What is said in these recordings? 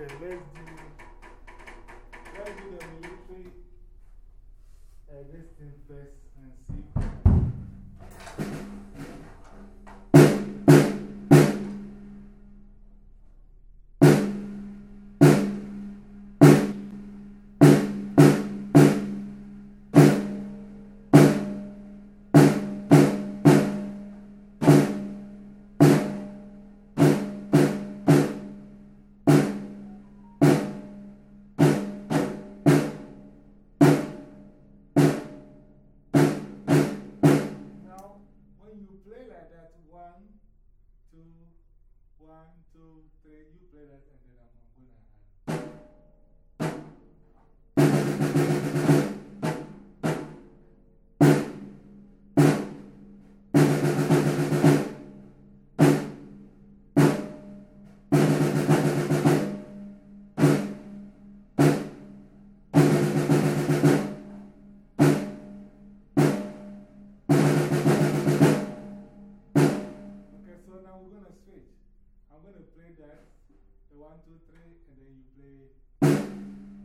let's do, let's do the military uh, this thing first and see. Now, when you play like that, one, two, one, two, three, you play that and then I'm, So going to switch. I'm going to play that, the one, two, three, and then you play.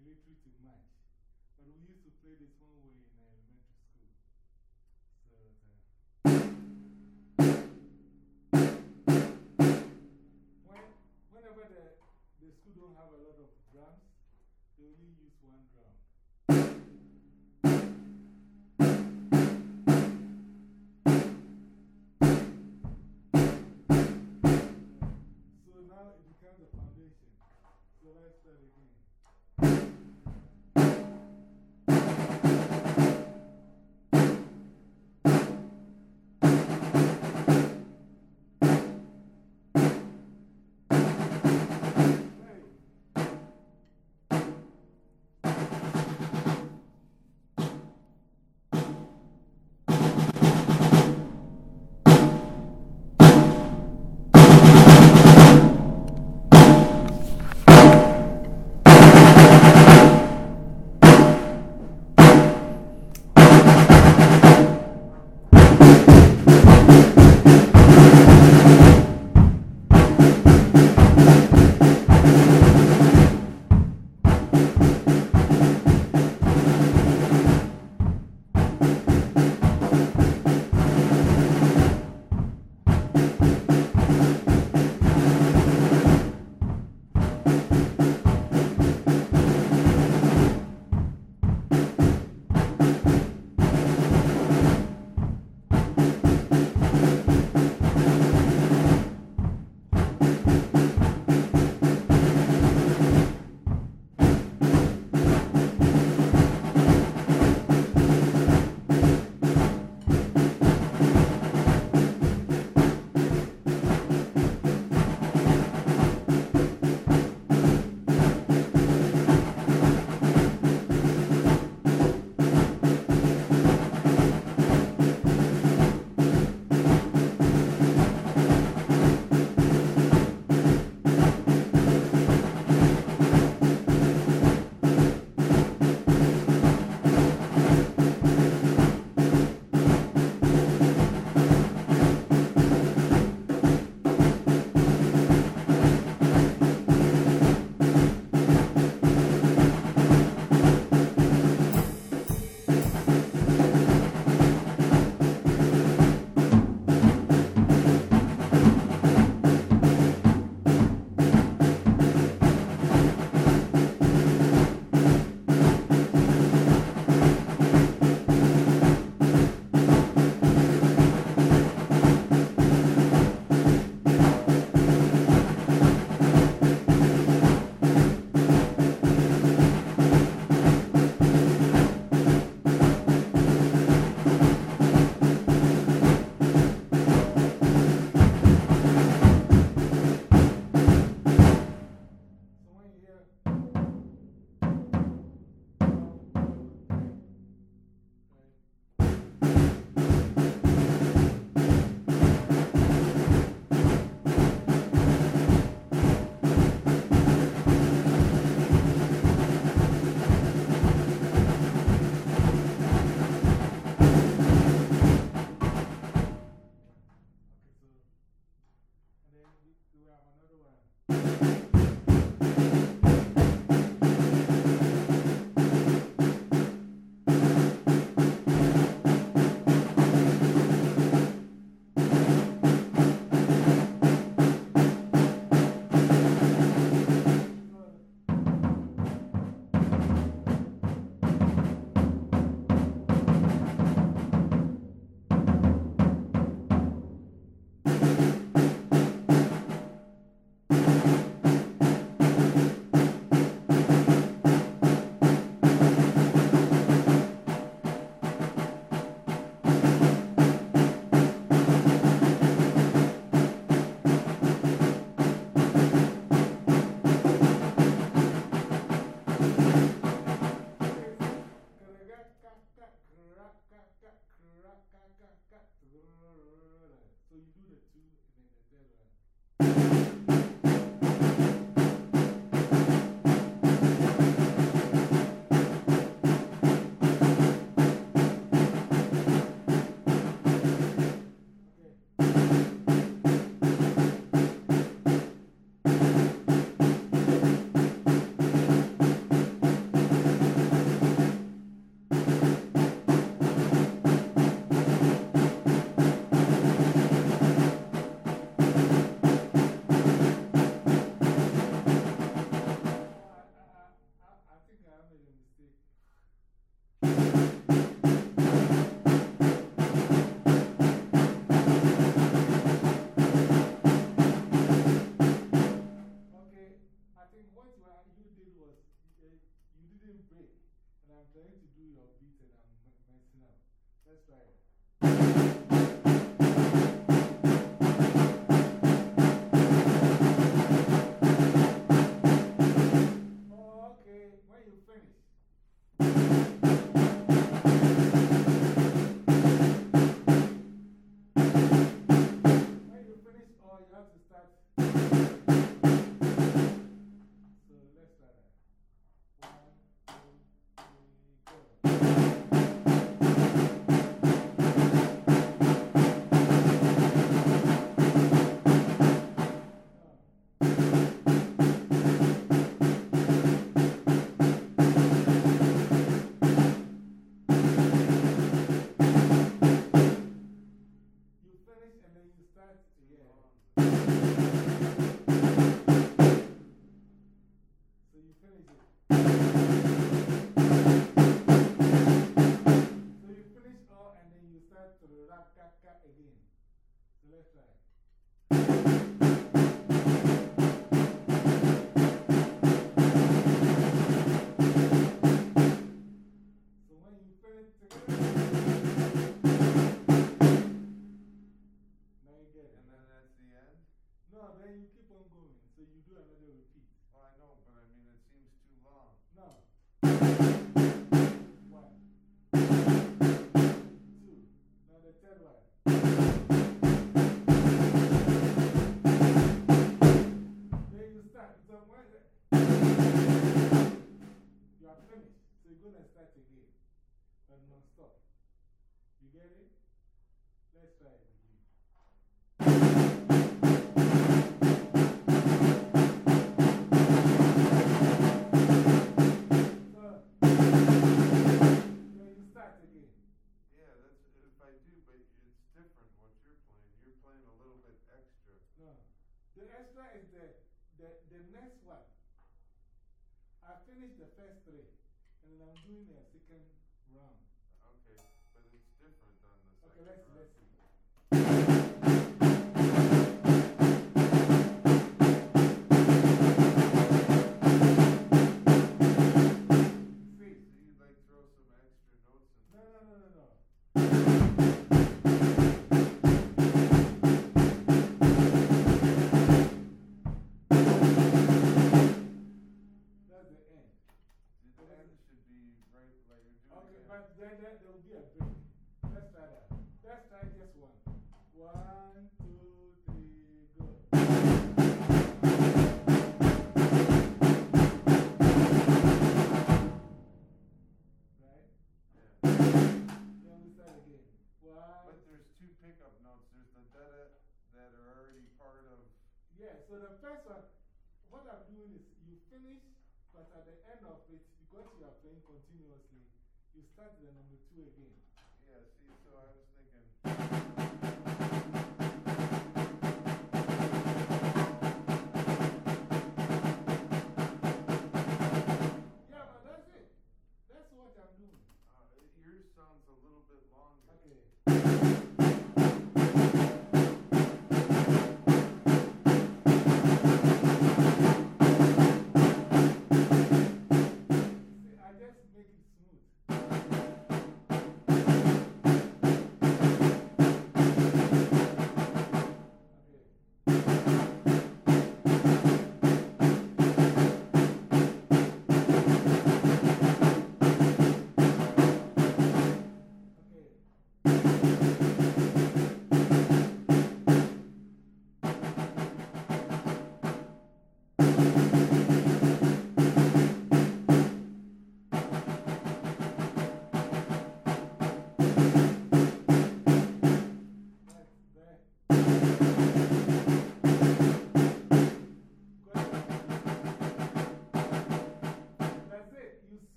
Military to march. But we used to play this one way in elementary school. So, uh, when, whenever the, the school don't have a lot of drums, they only use one drum. So now it becomes the foundation. So let's start again. right, right, right. So you do the two. Didn't break. And I'm trying to do your beat and I'm messing up. Let's try it. Oh, you. Then that's the end? No, then you keep on going. So you do another repeat. Well, I know, but I mean, it seems too long. No. You are finished, so you're going to start again. But non stop. You get it? Let's try it again. So, then you start again. Yeah, that's if I do, but it's different what you're playing. You're playing a little bit extra. No. The extra is the next one. I finished the first three, and then I'm doing a second round. Okay, but it's different than the Okay, second let's, round. let's see. Yeah, so the first one, what I'm doing is you finish, but at the end of it, because you are playing continuously, you start the number two again. Yeah, see, so I was thinking.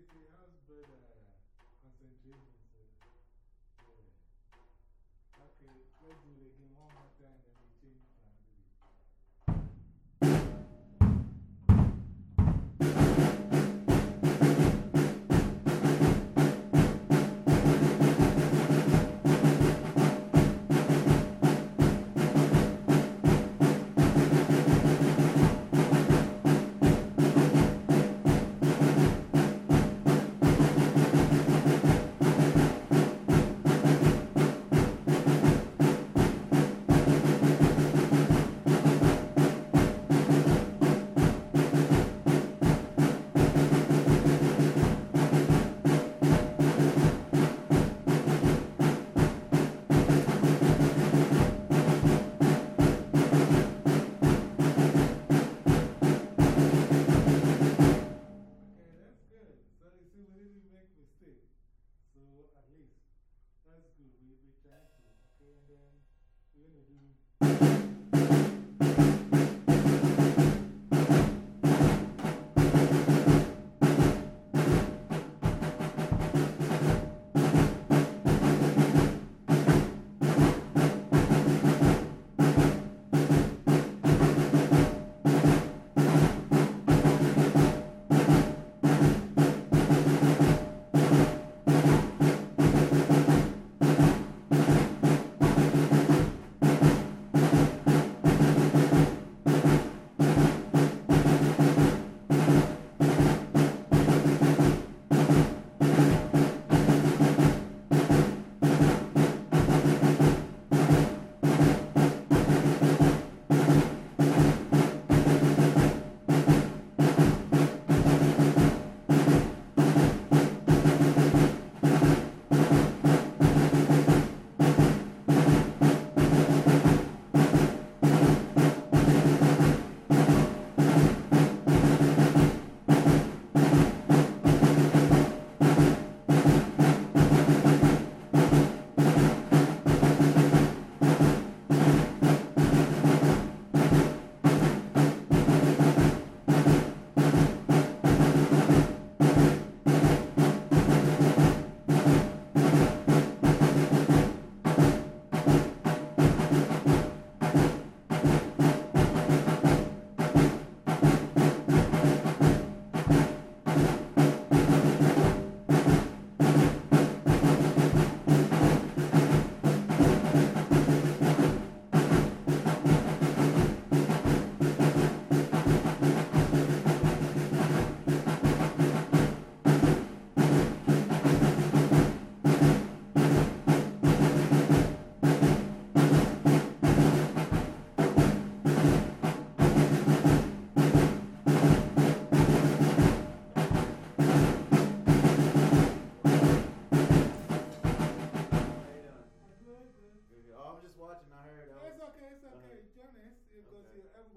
It's at least it uh,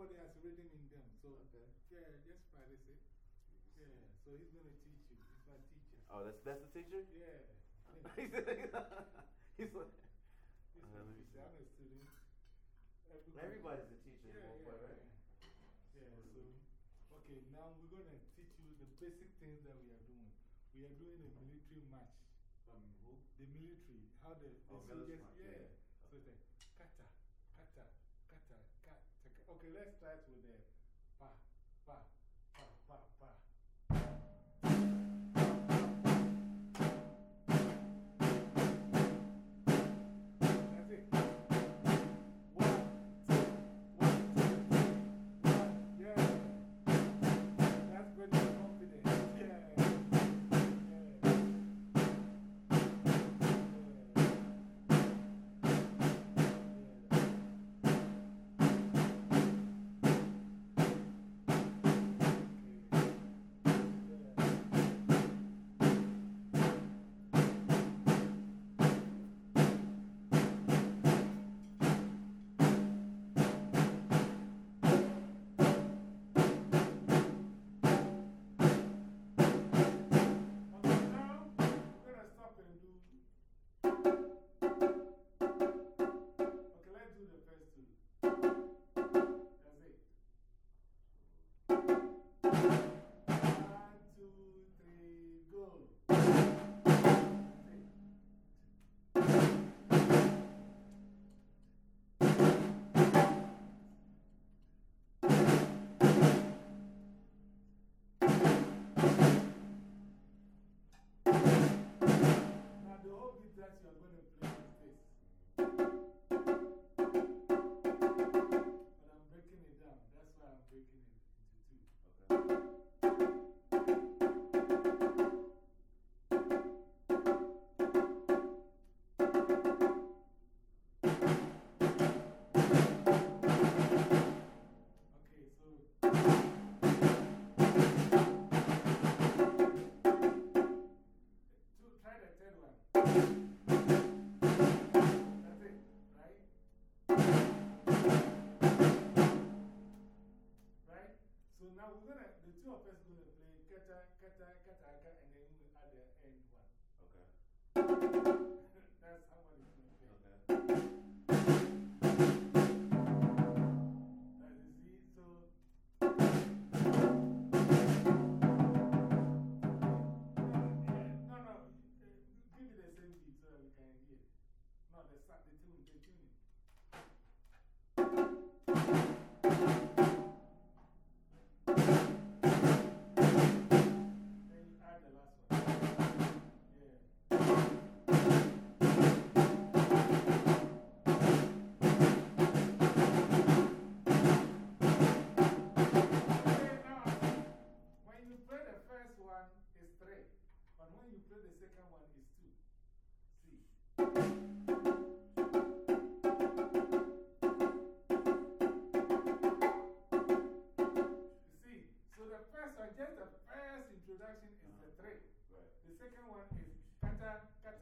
everybody has rhythm in them. So, Okay. yeah, just practice it. Yeah, so he's going to teach you. He's my teacher. Oh, that's, that's the teacher? Yeah. He's like, He's he's my like, Uh, teacher. I'm a student. Everybody- everybody's a teacher Yeah, at one yeah, point, right? yeah. So, okay, now we're going to teach you the basic things that we are doing. We are doing a military march. From who? The military, how the, the Oh, soldiers, yeah. yeah. So it's like, kata, kata, kata, kata. Okay, let's start with the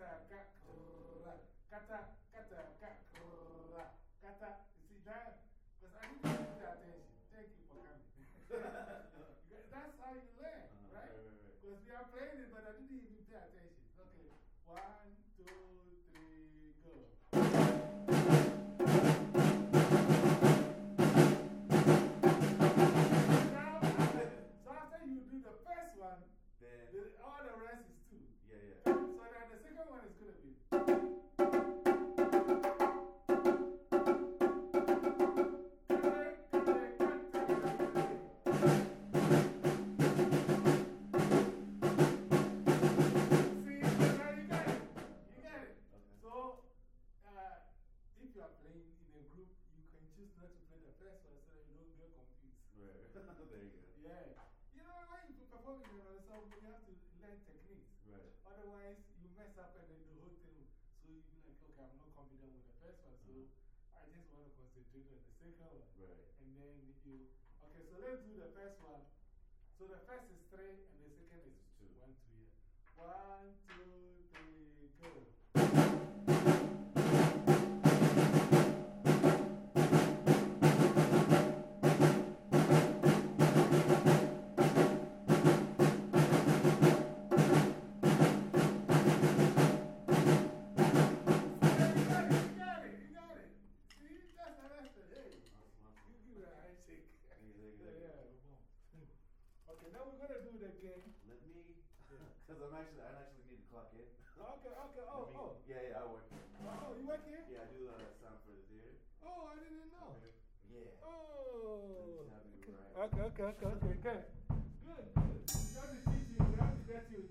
kata, kata, ka, krrrra, kata, kata, Right. there you go. Yeah. You know, when you perform in a song, you have to learn techniques. Right. Otherwise, you mess up and then the whole thing. So you be like, okay, I'm not confident with the first one, so mm-hmm. I just want to concentrate on the second one. Right. And then you, okay, so let's do the first one. So the first is three and the second is Two. One, two, yeah. One, two, Okay, now we're gonna do it again. Let me, because I'm actually, I actually need to clock in. Okay, okay, oh, me- oh. Yeah, yeah, I work here. Oh, you work here? Yeah, I do uh, sound for the theater. Oh, I didn't know. Yeah. Oh. Just having you right. Okay, okay, okay, okay, good. Good, good. You have to teach you, you have to get you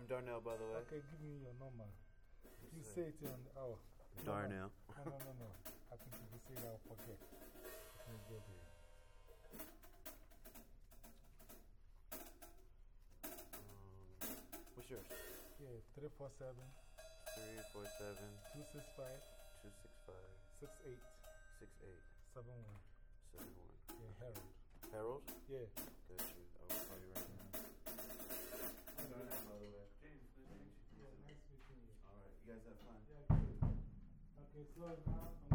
I'm Darnell, by the way. Okay, give me your number. You say it on. Oh. no, no. Darnell. No, no, no, no. I think if you say it, I'll forget. Let me go there. Um, what's yours? Yeah, 347 347 265 265 6871. 6871. Yeah, Harold. Harold? Yeah. Got you. I will call you right now. Okay, so now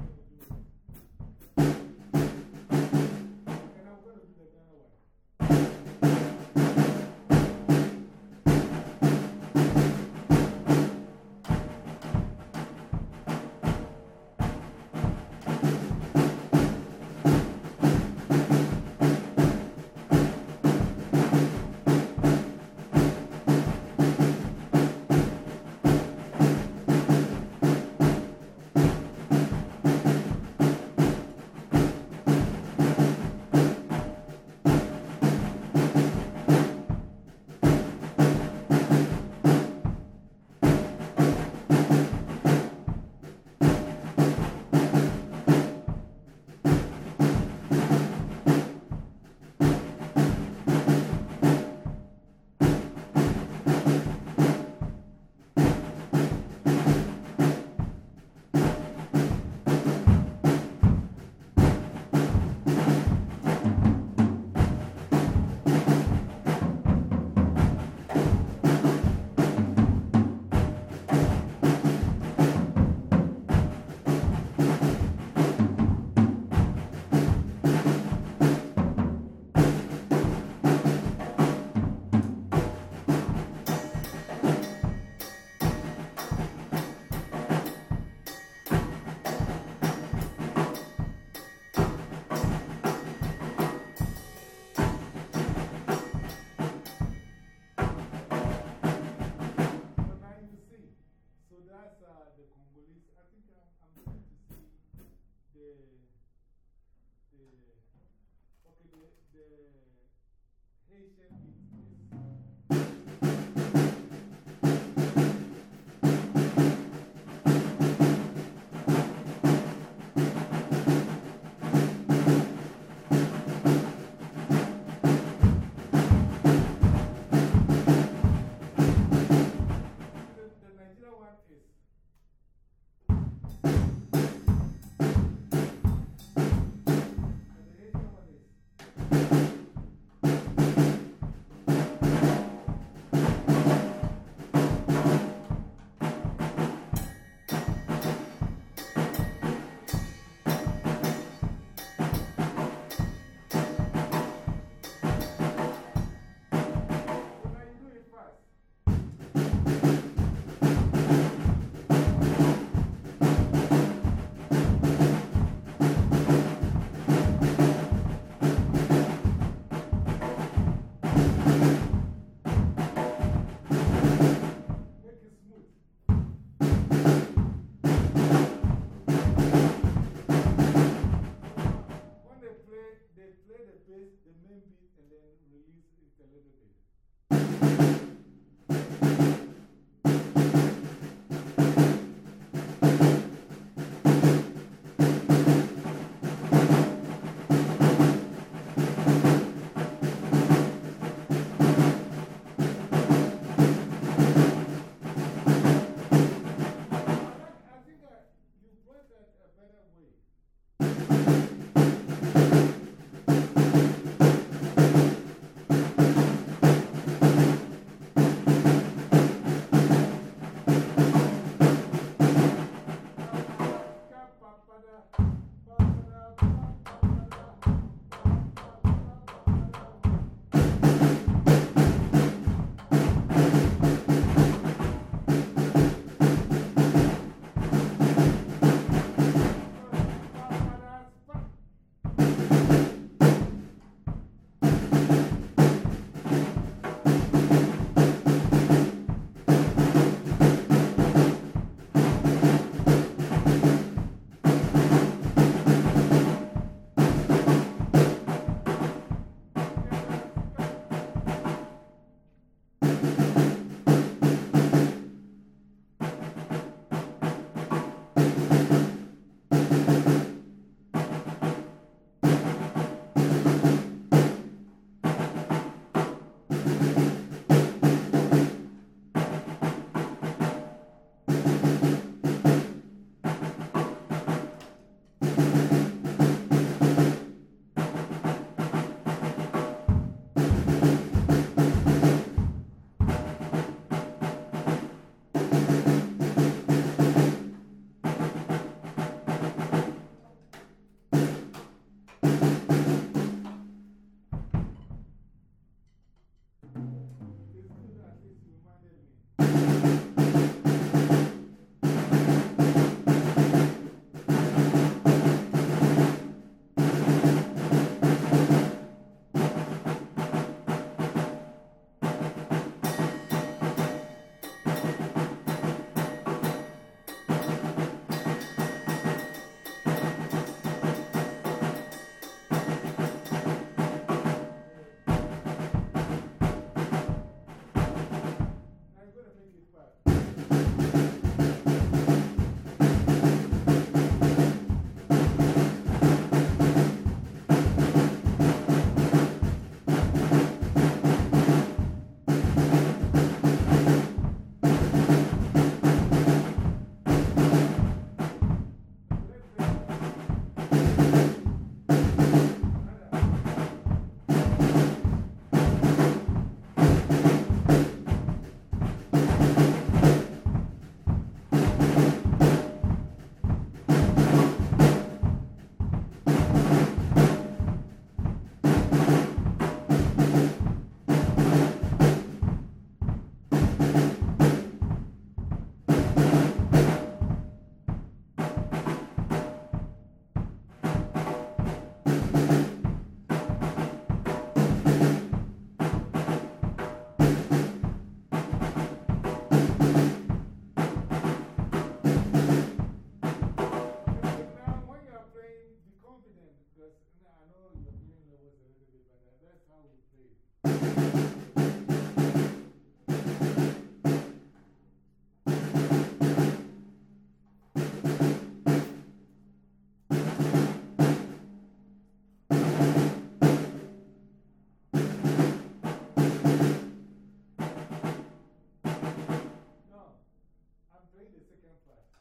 Haitian bass, the main beat, and then release it a little bit. play the second part.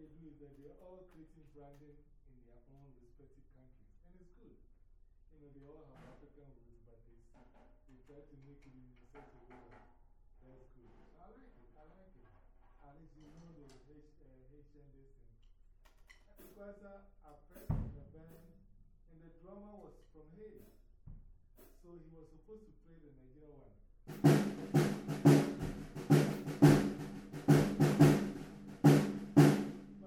They do is that they're all creating branding in their own respective countries. And it's good. You know, they all have African roots, but they, they try to make it in such a way that that's good. I like it. I like it. At least you know the Haitian this thing. Because uh, I played in the band and the drummer was from Haiti. So he was supposed to play the Nigerian one.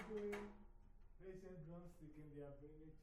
I'm Googling Haitian drumstick and they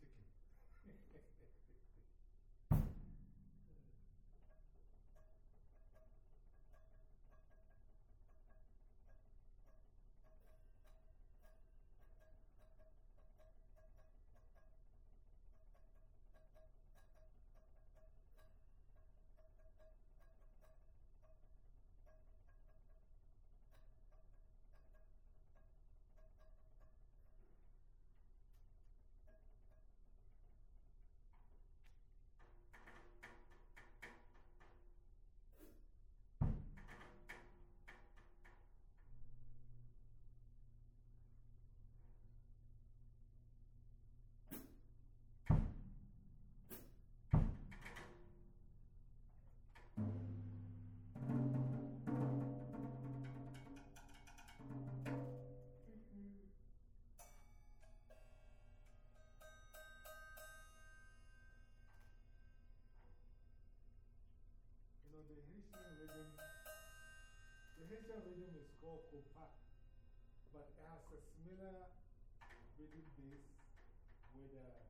but has a similar rhythm base with a